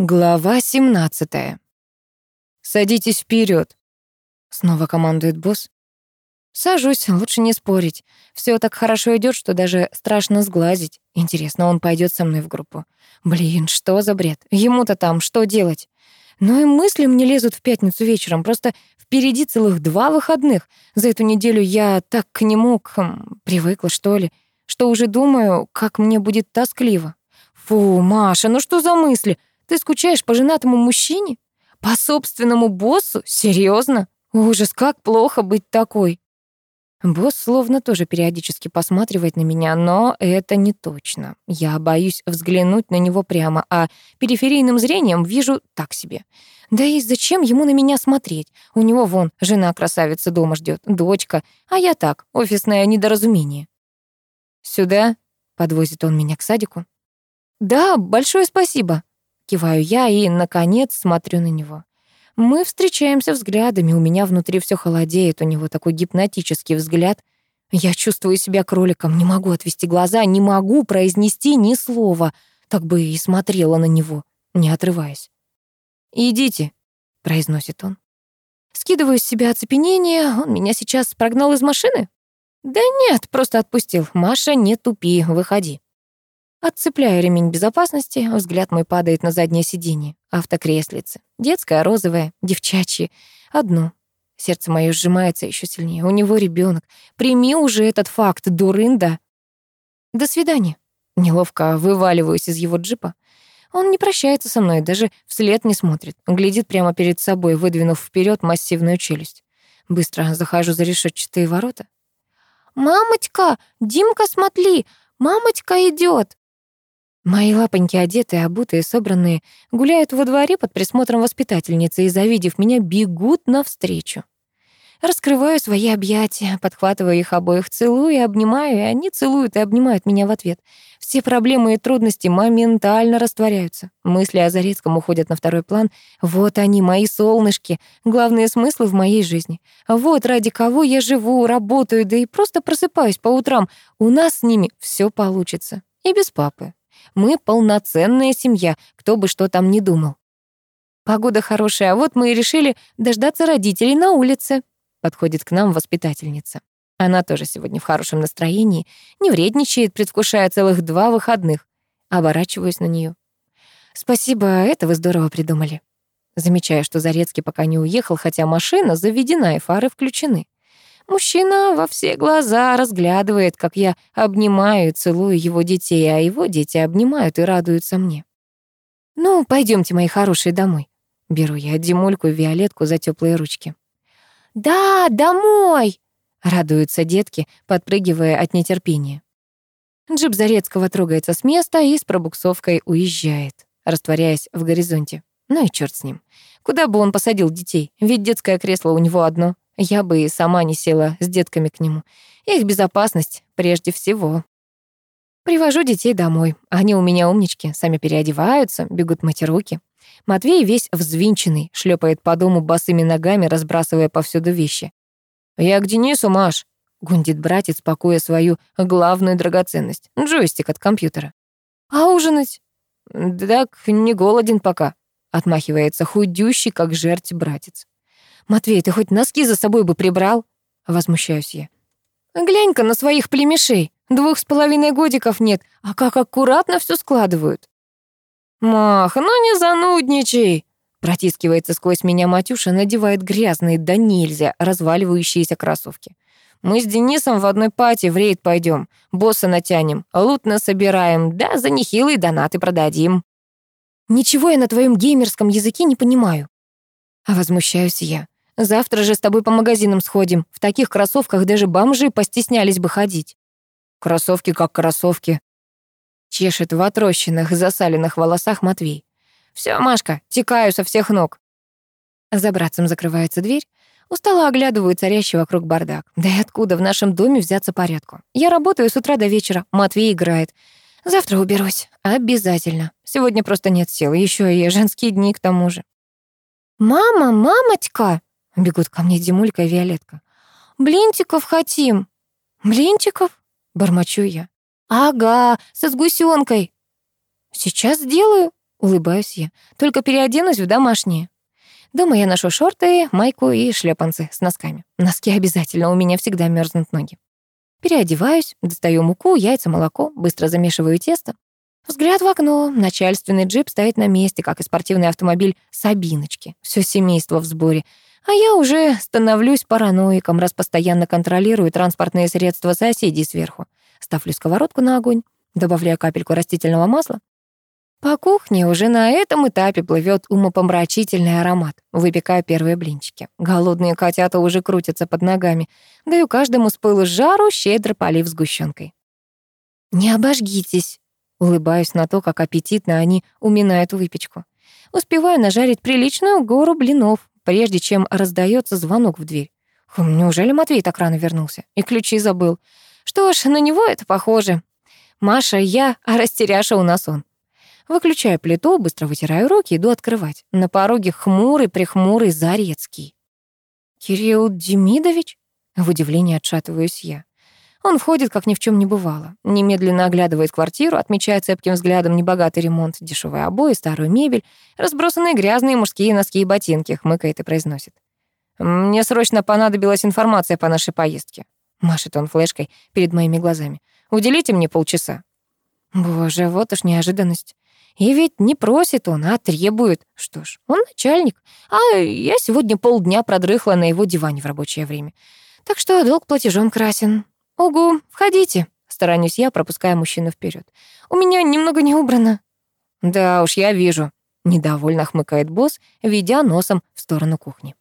Глава 17. Садитесь вперед. Снова командует босс. Сажусь, лучше не спорить. Все так хорошо идет, что даже страшно сглазить. Интересно, он пойдет со мной в группу. Блин, что за бред? Ему-то там что делать? Ну и мысли мне лезут в пятницу вечером. Просто впереди целых два выходных. За эту неделю я так к нему к, хм, привыкла, что ли, что уже думаю, как мне будет тоскливо. Фу, Маша, ну что за мысли? Ты скучаешь по женатому мужчине? По собственному боссу? Серьезно? Ужас, как плохо быть такой. Босс словно тоже периодически посматривает на меня, но это не точно. Я боюсь взглянуть на него прямо, а периферийным зрением вижу так себе. Да и зачем ему на меня смотреть? У него вон жена красавица дома ждет, дочка, а я так, офисное недоразумение. «Сюда?» — подвозит он меня к садику. «Да, большое спасибо», Киваю я и, наконец, смотрю на него. Мы встречаемся взглядами, у меня внутри все холодеет, у него такой гипнотический взгляд. Я чувствую себя кроликом, не могу отвести глаза, не могу произнести ни слова. Так бы и смотрела на него, не отрываясь. «Идите», — произносит он. Скидываю с себя оцепенение, он меня сейчас прогнал из машины? Да нет, просто отпустил. Маша, не тупи, выходи. Отцепляю ремень безопасности, взгляд мой падает на заднее сиденье. Автокреслице. Детское, розовое, девчачье. Одно. Сердце мое сжимается еще сильнее. У него ребенок. Прими уже этот факт, дурында. До свидания. Неловко вываливаюсь из его джипа. Он не прощается со мной, даже вслед не смотрит. Глядит прямо перед собой, выдвинув вперед массивную челюсть. Быстро захожу за решетчатые ворота. «Мамочка! Димка, смотри! Мамочка идет!» Мои лапоньки одетые, обутые, собранные, гуляют во дворе под присмотром воспитательницы и, завидев меня, бегут навстречу. Раскрываю свои объятия, подхватываю их обоих, целую и обнимаю, и они целуют и обнимают меня в ответ. Все проблемы и трудности моментально растворяются. Мысли о Зарецком уходят на второй план. Вот они, мои солнышки, главные смыслы в моей жизни. Вот ради кого я живу, работаю, да и просто просыпаюсь по утрам. У нас с ними все получится. И без папы. Мы полноценная семья, кто бы что там ни думал. Погода хорошая, а вот мы и решили дождаться родителей на улице. Подходит к нам воспитательница. Она тоже сегодня в хорошем настроении, не вредничает, предвкушая целых два выходных. Оборачиваюсь на нее. Спасибо, это вы здорово придумали. Замечаю, что Зарецкий пока не уехал, хотя машина заведена и фары включены. Мужчина во все глаза разглядывает, как я обнимаю и целую его детей, а его дети обнимают и радуются мне. «Ну, пойдемте, мои хорошие, домой». Беру я Димульку и Виолетку за теплые ручки. «Да, домой!» — радуются детки, подпрыгивая от нетерпения. Джип Зарецкого трогается с места и с пробуксовкой уезжает, растворяясь в горизонте. Ну и черт с ним. Куда бы он посадил детей? Ведь детское кресло у него одно. Я бы и сама не села с детками к нему. Их безопасность прежде всего. Привожу детей домой. Они у меня умнички, сами переодеваются, бегут мыть руки. Матвей весь взвинченный, шлепает по дому босыми ногами, разбрасывая повсюду вещи. «Я к Денису, Маш», — гундит братец, пакуя свою главную драгоценность — джойстик от компьютера. «А ужинать?» «Так не голоден пока», — отмахивается худющий, как жерть братец. «Матвей, ты хоть носки за собой бы прибрал?» Возмущаюсь я. «Глянь-ка на своих племешей. Двух с половиной годиков нет, а как аккуратно все складывают». «Мах, ну не занудничай!» Протискивается сквозь меня Матюша, надевает грязные да нельзя разваливающиеся кроссовки. «Мы с Денисом в одной пати в рейд пойдем, босса натянем, лут насобираем, да за нехилые донаты продадим». «Ничего я на твоем геймерском языке не понимаю». А возмущаюсь я. Завтра же с тобой по магазинам сходим. В таких кроссовках даже бомжи постеснялись бы ходить. Кроссовки как кроссовки. Чешет в отрощенных, засаленных волосах Матвей. Все, Машка, текаю со всех ног. За братцем закрывается дверь. Устало оглядываю царящий вокруг бардак. Да и откуда в нашем доме взяться порядку? Я работаю с утра до вечера, Матвей играет. Завтра уберусь. Обязательно. Сегодня просто нет сил. Еще и женские дни к тому же. «Мама, мамочка!» Бегут ко мне Димулька и Виолетка. «Блинчиков хотим!» «Блинчиков?» — бормочу я. «Ага, со сгущенкой!» «Сейчас сделаю!» Улыбаюсь я. Только переоденусь в домашнее. Дома я ношу шорты, майку и шлепанцы с носками. Носки обязательно, у меня всегда мерзнут ноги. Переодеваюсь, достаю муку, яйца, молоко, быстро замешиваю тесто. Взгляд в окно. Начальственный джип стоит на месте, как и спортивный автомобиль Сабиночки. Все семейство в сборе. А я уже становлюсь параноиком, раз постоянно контролирую транспортные средства соседей сверху. Ставлю сковородку на огонь, добавляю капельку растительного масла. По кухне уже на этом этапе плывет умопомрачительный аромат. Выпекаю первые блинчики. Голодные котята уже крутятся под ногами. Даю каждому с пылу жару, щедро полив сгущенкой. «Не обожгитесь», Улыбаюсь на то, как аппетитно они уминают выпечку. Успеваю нажарить приличную гору блинов, прежде чем раздается звонок в дверь. Хм, неужели Матвей так рано вернулся? И ключи забыл. Что ж, на него это похоже. Маша, я, а растеряша у нас он. Выключаю плиту, быстро вытираю руки, иду открывать. На пороге хмурый-прихмурый Зарецкий. «Кирилл Демидович?» В удивлении отшатываюсь я. Он входит, как ни в чем не бывало. Немедленно оглядывает квартиру, отмечая цепким взглядом небогатый ремонт, дешевые обои, старую мебель, разбросанные грязные мужские носки и ботинки, хмыкает и произносит. «Мне срочно понадобилась информация по нашей поездке». Машет он флешкой перед моими глазами. «Уделите мне полчаса». Боже, вот уж неожиданность. И ведь не просит он, а требует. Что ж, он начальник. А я сегодня полдня продрыхла на его диване в рабочее время. Так что долг платежом красен. «Угу, входите», — стараюсь я, пропуская мужчину вперед. «У меня немного не убрано». «Да уж, я вижу», — недовольно хмыкает босс, ведя носом в сторону кухни.